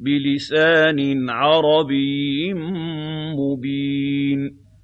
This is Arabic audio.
بلسان عربي مبين.